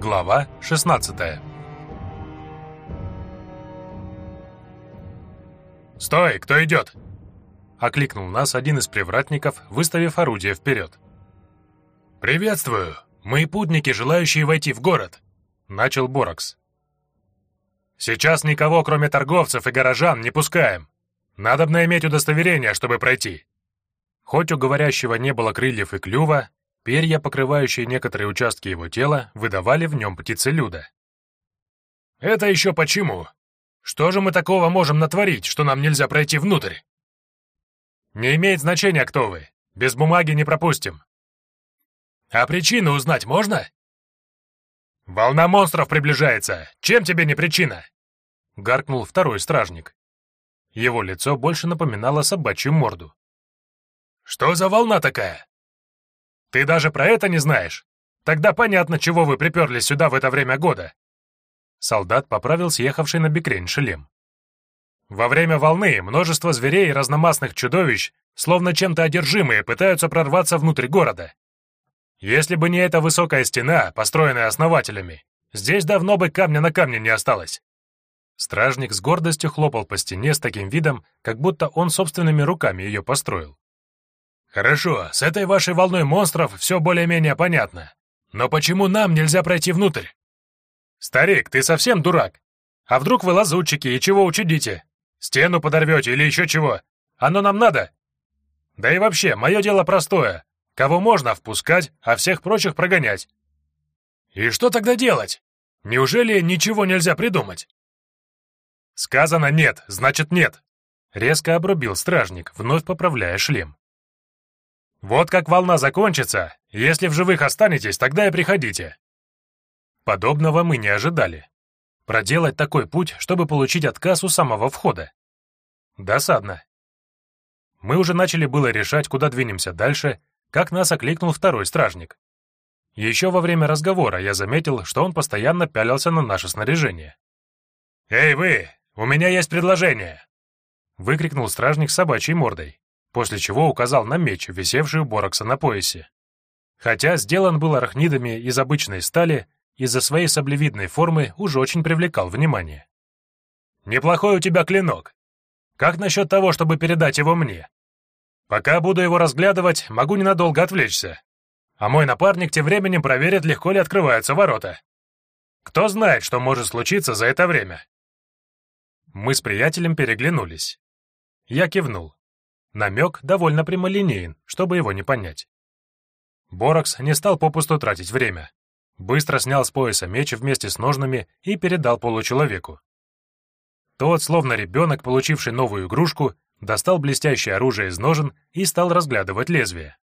Глава 16 «Стой! Кто идет?» Окликнул нас один из привратников, выставив орудие вперед. «Приветствую! Мы путники, желающие войти в город!» Начал Боракс. «Сейчас никого, кроме торговцев и горожан, не пускаем. Надобно иметь удостоверение, чтобы пройти». Хоть у говорящего не было крыльев и клюва, перья, покрывающие некоторые участки его тела, выдавали в нем птицелюда. «Это еще почему? Что же мы такого можем натворить, что нам нельзя пройти внутрь?» «Не имеет значения, кто вы. Без бумаги не пропустим». «А причину узнать можно?» «Волна монстров приближается. Чем тебе не причина?» — гаркнул второй стражник. Его лицо больше напоминало собачью морду. «Что за волна такая?» «Ты даже про это не знаешь? Тогда понятно, чего вы приперлись сюда в это время года». Солдат поправил съехавший на бекрень шлем. Во время волны множество зверей и разномастных чудовищ, словно чем-то одержимые, пытаются прорваться внутрь города. Если бы не эта высокая стена, построенная основателями, здесь давно бы камня на камне не осталось. Стражник с гордостью хлопал по стене с таким видом, как будто он собственными руками ее построил. «Хорошо, с этой вашей волной монстров все более-менее понятно. Но почему нам нельзя пройти внутрь?» «Старик, ты совсем дурак? А вдруг вы лазутчики и чего учудите? Стену подорвете или еще чего? Оно нам надо?» «Да и вообще, мое дело простое. Кого можно впускать, а всех прочих прогонять». «И что тогда делать? Неужели ничего нельзя придумать?» «Сказано нет, значит нет», — резко обрубил стражник, вновь поправляя шлем. Вот как волна закончится, если в живых останетесь, тогда и приходите. Подобного мы не ожидали. Проделать такой путь, чтобы получить отказ у самого входа. Досадно. Мы уже начали было решать, куда двинемся дальше, как нас окликнул второй стражник. Еще во время разговора я заметил, что он постоянно пялился на наше снаряжение. «Эй вы, у меня есть предложение!» выкрикнул стражник с собачьей мордой после чего указал на меч, висевший у Борокса на поясе. Хотя сделан был арахнидами из обычной стали, из-за своей саблевидной формы уже очень привлекал внимание. «Неплохой у тебя клинок. Как насчет того, чтобы передать его мне? Пока буду его разглядывать, могу ненадолго отвлечься. А мой напарник тем временем проверит, легко ли открываются ворота. Кто знает, что может случиться за это время?» Мы с приятелем переглянулись. Я кивнул. Намек довольно прямолинеен, чтобы его не понять. Боракс не стал попусту тратить время. Быстро снял с пояса меч вместе с ножнами и передал получеловеку. Тот, словно ребенок, получивший новую игрушку, достал блестящее оружие из ножен и стал разглядывать лезвие.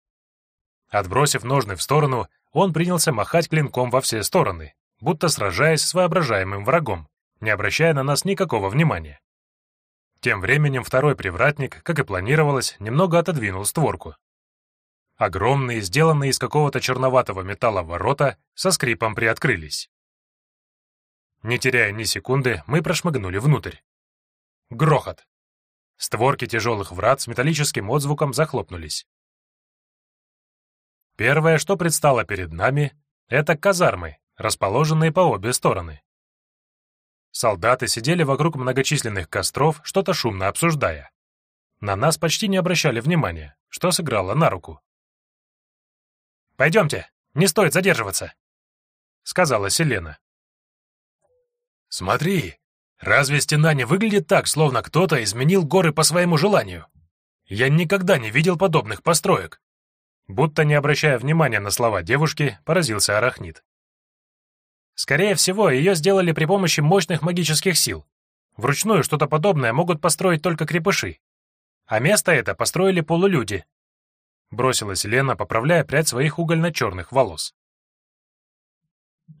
Отбросив ножны в сторону, он принялся махать клинком во все стороны, будто сражаясь с воображаемым врагом, не обращая на нас никакого внимания. Тем временем второй привратник, как и планировалось, немного отодвинул створку. Огромные, сделанные из какого-то черноватого металла ворота, со скрипом приоткрылись. Не теряя ни секунды, мы прошмыгнули внутрь. Грохот. Створки тяжелых врат с металлическим отзвуком захлопнулись. Первое, что предстало перед нами, это казармы, расположенные по обе стороны. Солдаты сидели вокруг многочисленных костров, что-то шумно обсуждая. На нас почти не обращали внимания, что сыграло на руку. «Пойдемте, не стоит задерживаться», — сказала Селена. «Смотри, разве стена не выглядит так, словно кто-то изменил горы по своему желанию? Я никогда не видел подобных построек». Будто не обращая внимания на слова девушки, поразился Арахнит. Скорее всего, ее сделали при помощи мощных магических сил. Вручную что-то подобное могут построить только крепыши. А место это построили полулюди. Бросилась Лена, поправляя прядь своих угольно-черных волос.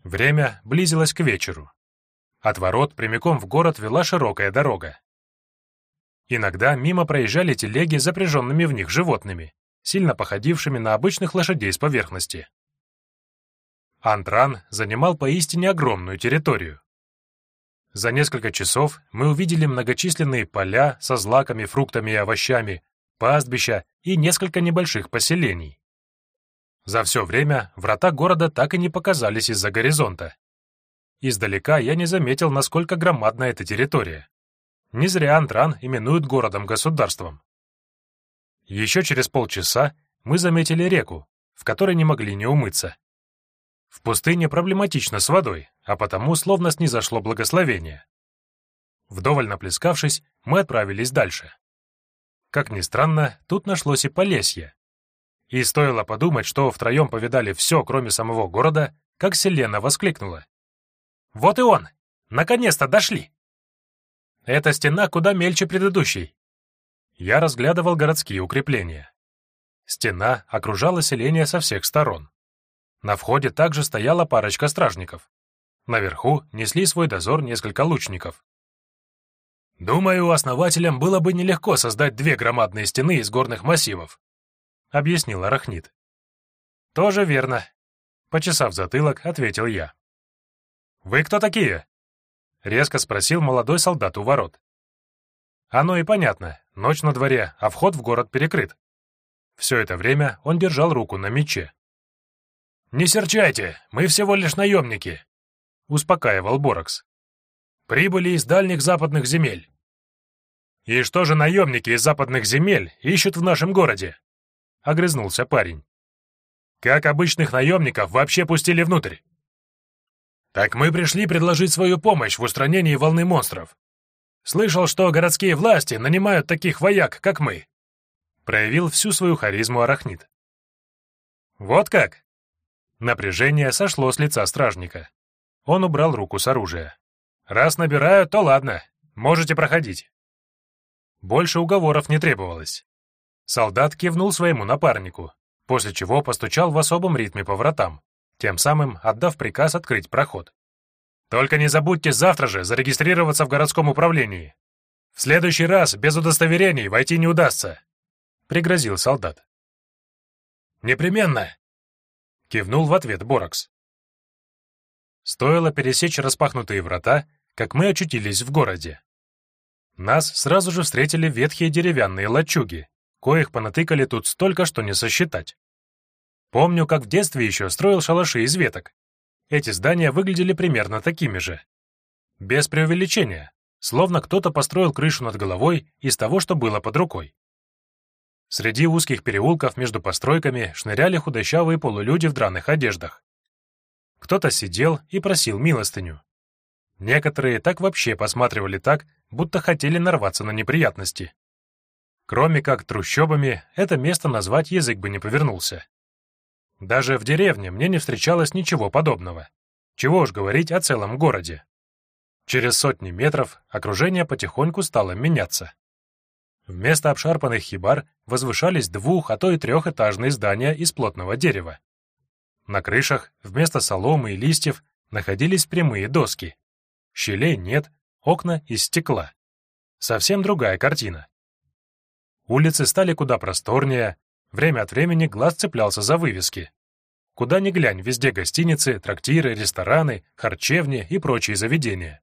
Время близилось к вечеру. От ворот прямиком в город вела широкая дорога. Иногда мимо проезжали телеги с запряженными в них животными, сильно походившими на обычных лошадей с поверхности. Антран занимал поистине огромную территорию. За несколько часов мы увидели многочисленные поля со злаками, фруктами и овощами, пастбища и несколько небольших поселений. За все время врата города так и не показались из-за горизонта, Издалека я не заметил, насколько громадна эта территория. Не зря Антран именуют городом-государством. Еще через полчаса мы заметили реку, в которой не могли не умыться. В пустыне проблематично с водой, а потому словно снизошло благословение. Вдоволь наплескавшись, мы отправились дальше. Как ни странно, тут нашлось и Полесье. И стоило подумать, что втроем повидали все, кроме самого города, как Селена воскликнула. «Вот и он! Наконец-то дошли!» «Эта стена куда мельче предыдущей». Я разглядывал городские укрепления. Стена окружала селение со всех сторон. На входе также стояла парочка стражников. Наверху несли свой дозор несколько лучников. «Думаю, основателям было бы нелегко создать две громадные стены из горных массивов», — объяснил Арахнит. «Тоже верно», — почесав затылок, ответил я. «Вы кто такие?» — резко спросил молодой солдат у ворот. Оно и понятно, ночь на дворе, а вход в город перекрыт. Все это время он держал руку на мече. «Не серчайте, мы всего лишь наемники», — успокаивал Боракс. «Прибыли из дальних западных земель». «И что же наемники из западных земель ищут в нашем городе?» — огрызнулся парень. «Как обычных наемников вообще пустили внутрь?» «Так мы пришли предложить свою помощь в устранении волны монстров. Слышал, что городские власти нанимают таких вояк, как мы проявил всю свою харизму арахнит. «Вот как?» Напряжение сошло с лица стражника. Он убрал руку с оружия. «Раз набираю, то ладно, можете проходить». Больше уговоров не требовалось. Солдат кивнул своему напарнику, после чего постучал в особом ритме по вратам, тем самым отдав приказ открыть проход. «Только не забудьте завтра же зарегистрироваться в городском управлении. В следующий раз без удостоверений войти не удастся. — пригрозил солдат. «Непременно!» — кивнул в ответ Боракс. Стоило пересечь распахнутые врата, как мы очутились в городе. Нас сразу же встретили ветхие деревянные лачуги, коих понатыкали тут столько, что не сосчитать. Помню, как в детстве еще строил шалаши из веток. Эти здания выглядели примерно такими же. Без преувеличения, словно кто-то построил крышу над головой из того, что было под рукой. Среди узких переулков между постройками шныряли худощавые полулюди в драных одеждах. Кто-то сидел и просил милостыню. Некоторые так вообще посматривали так, будто хотели нарваться на неприятности. Кроме как трущобами, это место назвать язык бы не повернулся. Даже в деревне мне не встречалось ничего подобного. Чего уж говорить о целом городе. Через сотни метров окружение потихоньку стало меняться. Вместо обшарпанных хибар возвышались двух, а то и трехэтажные здания из плотного дерева. На крышах вместо соломы и листьев находились прямые доски. Щелей нет, окна из стекла. Совсем другая картина. Улицы стали куда просторнее, время от времени глаз цеплялся за вывески. Куда ни глянь, везде гостиницы, трактиры, рестораны, харчевни и прочие заведения.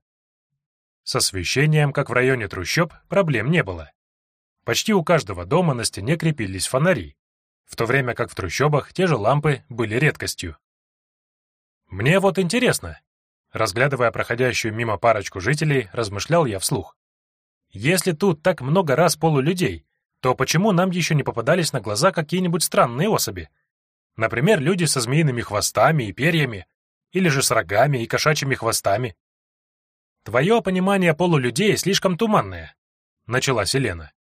С освещением, как в районе трущоб, проблем не было. Почти у каждого дома на стене крепились фонари, в то время как в трущобах те же лампы были редкостью. «Мне вот интересно», разглядывая проходящую мимо парочку жителей, размышлял я вслух. «Если тут так много раз полулюдей, то почему нам еще не попадались на глаза какие-нибудь странные особи? Например, люди со змеиными хвостами и перьями, или же с рогами и кошачьими хвостами?» «Твое понимание полулюдей слишком туманное», — начала Селена.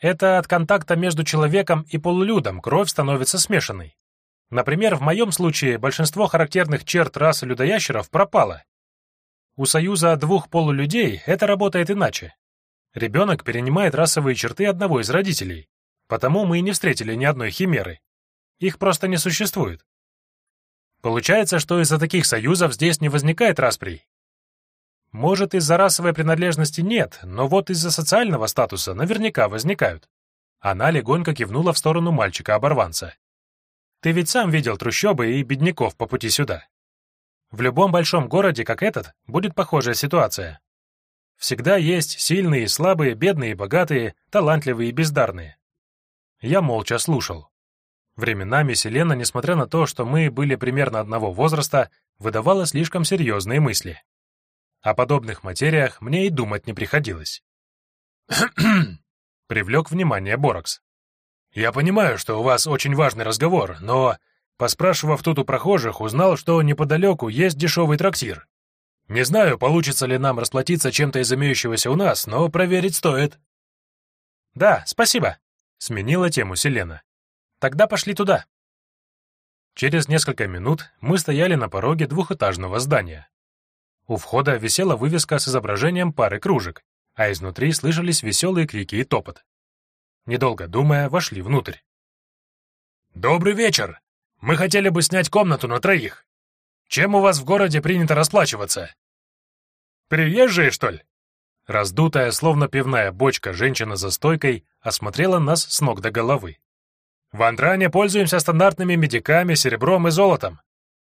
Это от контакта между человеком и полулюдом кровь становится смешанной. Например, в моем случае большинство характерных черт расы людоящеров пропало. У союза двух полулюдей это работает иначе. Ребенок перенимает расовые черты одного из родителей, потому мы и не встретили ни одной химеры. Их просто не существует. Получается, что из-за таких союзов здесь не возникает расприй, может, из-за расовой принадлежности нет, но вот из-за социального статуса наверняка возникают. Она легонько кивнула в сторону мальчика-оборванца. Ты ведь сам видел трущобы и бедняков по пути сюда. В любом большом городе, как этот, будет похожая ситуация. Всегда есть сильные и слабые, бедные и богатые, талантливые и бездарные. Я молча слушал. Временами Селена, несмотря на то, что мы были примерно одного возраста, выдавала слишком серьезные мысли. О подобных материях мне и думать не приходилось. Привлек внимание Боракс. «Я понимаю, что у вас очень важный разговор, но, поспрашивав тут у прохожих, узнал, что неподалеку есть дешевый трактир. Не знаю, получится ли нам расплатиться чем-то из имеющегося у нас, но проверить стоит». «Да, спасибо», — сменила тему Селена. «Тогда пошли туда». Через несколько минут мы стояли на пороге двухэтажного здания. У входа висела вывеска с изображением пары кружек, а изнутри слышались веселые крики и топот. Недолго думая, вошли внутрь. «Добрый вечер! Мы хотели бы снять комнату на троих. Чем у вас в городе принято расплачиваться?» «Приезжие, что ли?» Раздутая, словно пивная бочка, женщина за стойкой осмотрела нас с ног до головы. В Андране пользуемся стандартными медиками, серебром и золотом.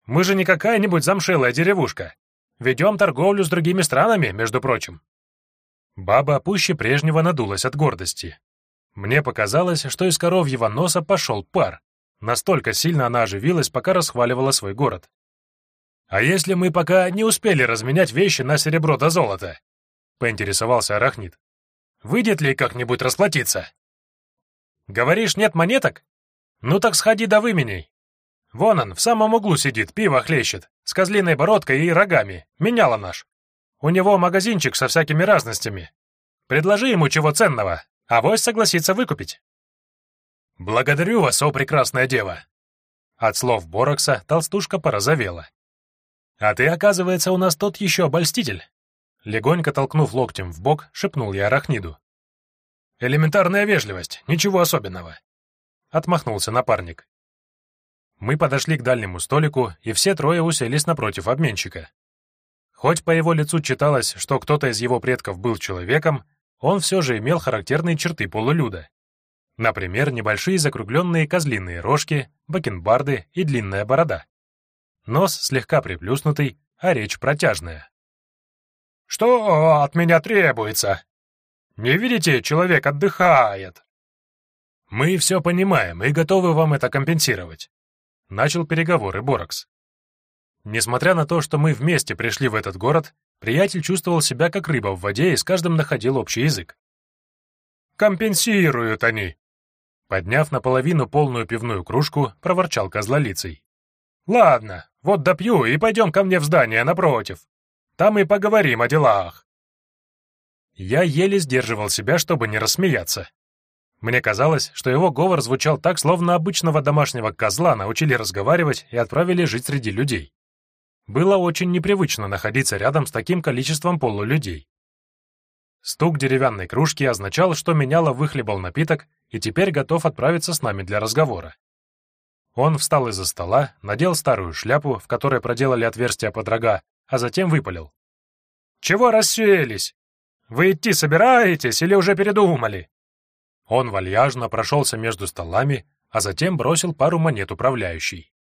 Мы же не какая-нибудь замшелая деревушка. Ведем торговлю с другими странами, между прочим». Баба пуще прежнего надулась от гордости. Мне показалось, что из коровьего носа пошел пар. Настолько сильно она оживилась, пока расхваливала свой город. «А если мы пока не успели разменять вещи на серебро до золота?» — поинтересовался Арахнит. «Выйдет ли как-нибудь расплатиться?» «Говоришь, нет монеток? Ну так сходи до выменей. Вон он, в самом углу сидит, пиво хлещет, с козлиной бородкой и рогами, меняла наш. У него магазинчик со всякими разностями. Предложи ему чего ценного, а вось согласится выкупить». «Благодарю вас, о прекрасная дева!» От слов Борокса толстушка порозовела. «А ты, оказывается, у нас тот еще обольститель!» Легонько толкнув локтем в бок, шепнул я Арахниду. «Элементарная вежливость, ничего особенного!» Отмахнулся напарник. Мы подошли к дальнему столику, и все трое уселись напротив обменщика. Хоть по его лицу читалось, что кто-то из его предков был человеком, он все же имел характерные черты полулюда. Например, небольшие закругленные козлиные рожки, бакенбарды и длинная борода. Нос слегка приплюснутый, а речь протяжная. «Что от меня требуется? Не видите, человек отдыхает!» «Мы все понимаем и готовы вам это компенсировать», — начал переговоры Боракс. Несмотря на то, что мы вместе пришли в этот город, приятель чувствовал себя как рыба в воде и с каждым находил общий язык. «Компенсируют они!» Подняв наполовину полную пивную кружку, проворчал козлолицей. «Ладно, вот допью и пойдем ко мне в здание напротив. Там и поговорим о делах». Я еле сдерживал себя, чтобы не рассмеяться. Мне казалось, что его говор звучал так, словно обычного домашнего козла научили разговаривать и отправили жить среди людей. Было очень непривычно находиться рядом с таким количеством полулюдей. Стук деревянной кружки означал, что меняло выхлебал напиток и теперь готов отправиться с нами для разговора. Он встал из-за стола, надел старую шляпу, в которой проделали отверстия под рога, а затем выпалил. «Чего расселись? Вы идти собираетесь или уже передумали?» Он вальяжно прошелся между столами, а затем бросил пару монет управляющей.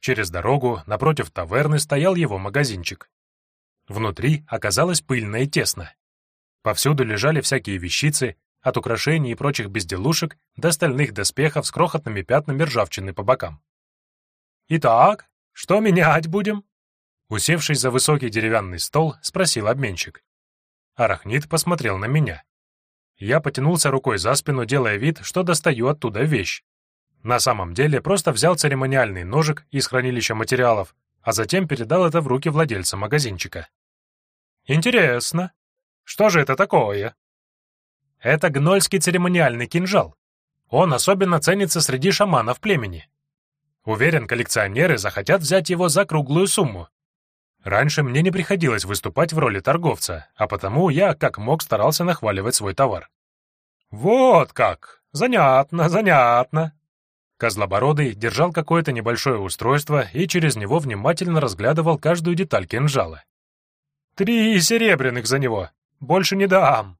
Через дорогу, напротив таверны, стоял его магазинчик. Внутри оказалось пыльно и тесно. Повсюду лежали всякие вещицы, от украшений и прочих безделушек до стальных доспехов с крохотными пятнами ржавчины по бокам. «Итак, что менять будем?» Усевшись за высокий деревянный стол, спросил обменщик. Арахнит посмотрел на меня. Я потянулся рукой за спину, делая вид, что достаю оттуда вещь. На самом деле просто взял церемониальный ножик из хранилища материалов, а затем передал это в руки владельца магазинчика. «Интересно. Что же это такое?» «Это гнольский церемониальный кинжал. Он особенно ценится среди шаманов племени. Уверен, коллекционеры захотят взять его за круглую сумму. Раньше мне не приходилось выступать в роли торговца, а потому я как мог старался нахваливать свой товар. «Вот как! Занятно, занятно!» Козлобородый держал какое-то небольшое устройство и через него внимательно разглядывал каждую деталь кинжала. «Три серебряных за него! Больше не дам!»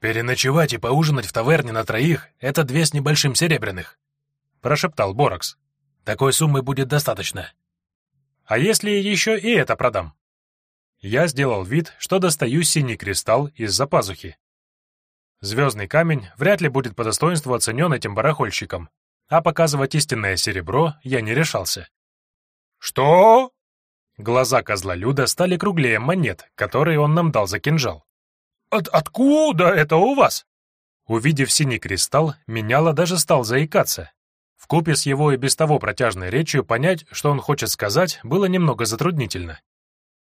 «Переночевать и поужинать в таверне на троих — это две с небольшим серебряных», — прошептал Боракс. «Такой суммы будет достаточно». «А если еще и это продам?» Я сделал вид, что достаю синий кристалл из-за пазухи. Звездный камень вряд ли будет по достоинству оценен этим барахольщиком, а показывать истинное серебро я не решался. «Что?» Глаза козла Люда стали круглее монет, которые он нам дал за кинжал. От «Откуда это у вас?» Увидев синий кристалл, меняло даже стал заикаться. Вкупе с его и без того протяжной речью понять, что он хочет сказать, было немного затруднительно.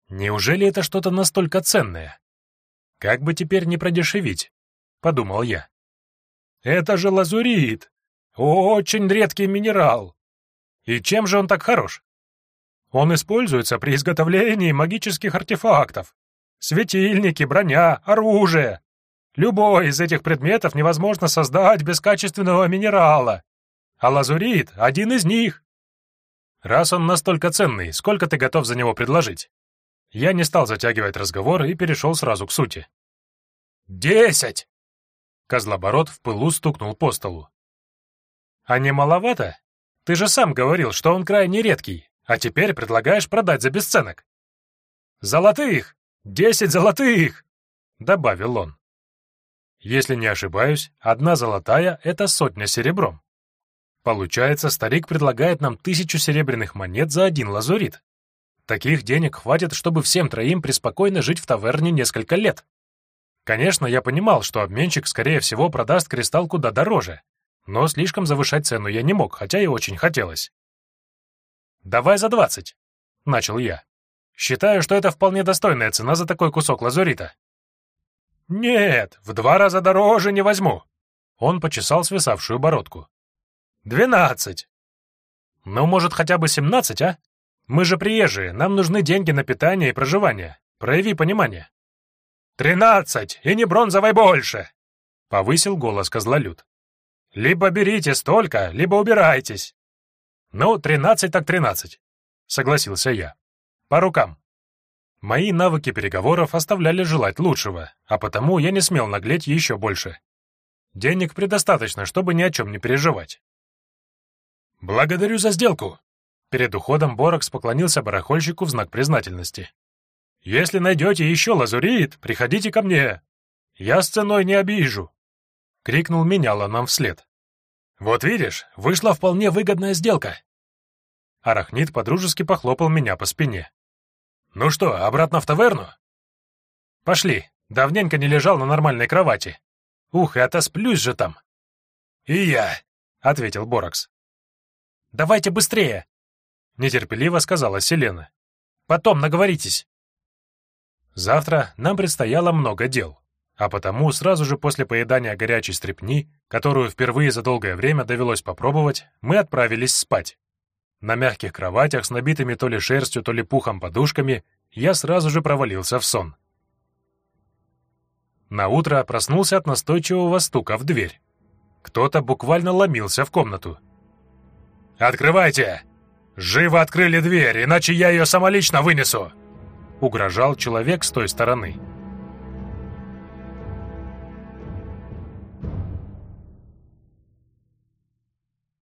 Неужели это что-то настолько ценное? Как бы теперь не продешевить? Подумал я. Это же лазурит. Очень редкий минерал. И чем же он так хорош? Он используется при изготовлении магических артефактов. Светильники, броня, оружие. Любой из этих предметов невозможно создать без качественного минерала. А лазурит — один из них. Раз он настолько ценный, сколько ты готов за него предложить? Я не стал затягивать разговор и перешел сразу к сути. «Десять!» Козлоборот в пылу стукнул по столу. «А не маловато? Ты же сам говорил, что он крайне редкий, а теперь предлагаешь продать за бесценок». «Золотых! Десять золотых!» — добавил он. Если не ошибаюсь, одна золотая — это сотня серебром. Получается, старик предлагает нам тысячу серебряных монет за один лазурит. Таких денег хватит, чтобы всем троим преспокойно жить в таверне несколько лет. Конечно, я понимал, что обменщик, скорее всего, продаст кристалл куда дороже, но слишком завышать цену я не мог, хотя и очень хотелось. «Давай за двадцать», — начал я. «Считаю, что это вполне достойная цена за такой кусок лазурита». «Нет, в два раза дороже не возьму». Он почесал свисавшую бородку. «Двенадцать». «Ну, может, хотя бы семнадцать, а?» Мы же приезжие, нам нужны деньги на питание и проживание. Прояви понимание». «Тринадцать, и не бронзовой больше!» — повысил голос козлолюд. «Либо берите столько, либо убирайтесь». «Ну, тринадцать так тринадцать», — согласился я. «По рукам». Мои навыки переговоров оставляли желать лучшего, а потому я не смел наглеть еще больше. Денег предостаточно, чтобы ни о чем не переживать. «Благодарю за сделку», Перед уходом Борокс поклонился барахольщику в знак признательности. «Если найдете еще лазурит, приходите ко мне. Я с ценой не обижу!» — крикнул меняло нам вслед. «Вот видишь, вышла вполне выгодная сделка!» Арахнит подружески похлопал меня по спине. «Ну что, обратно в таверну?» «Пошли, давненько не лежал на нормальной кровати. Ух, и отосплюсь же там!» «И я!» — ответил Борокс. «Давайте быстрее!» нетерпеливо сказала Селена. «Потом наговоритесь». Завтра нам предстояло много дел, а потому сразу же после поедания горячей стрепни, которую впервые за долгое время довелось попробовать, мы отправились спать. На мягких кроватях с набитыми то ли шерстью, то ли пухом подушками я сразу же провалился в сон. На утро проснулся от настойчивого стука в дверь. Кто-то буквально ломился в комнату. «Открывайте!» «Живо открыли дверь, иначе я ее самолично вынесу!» Угрожал человек с той стороны.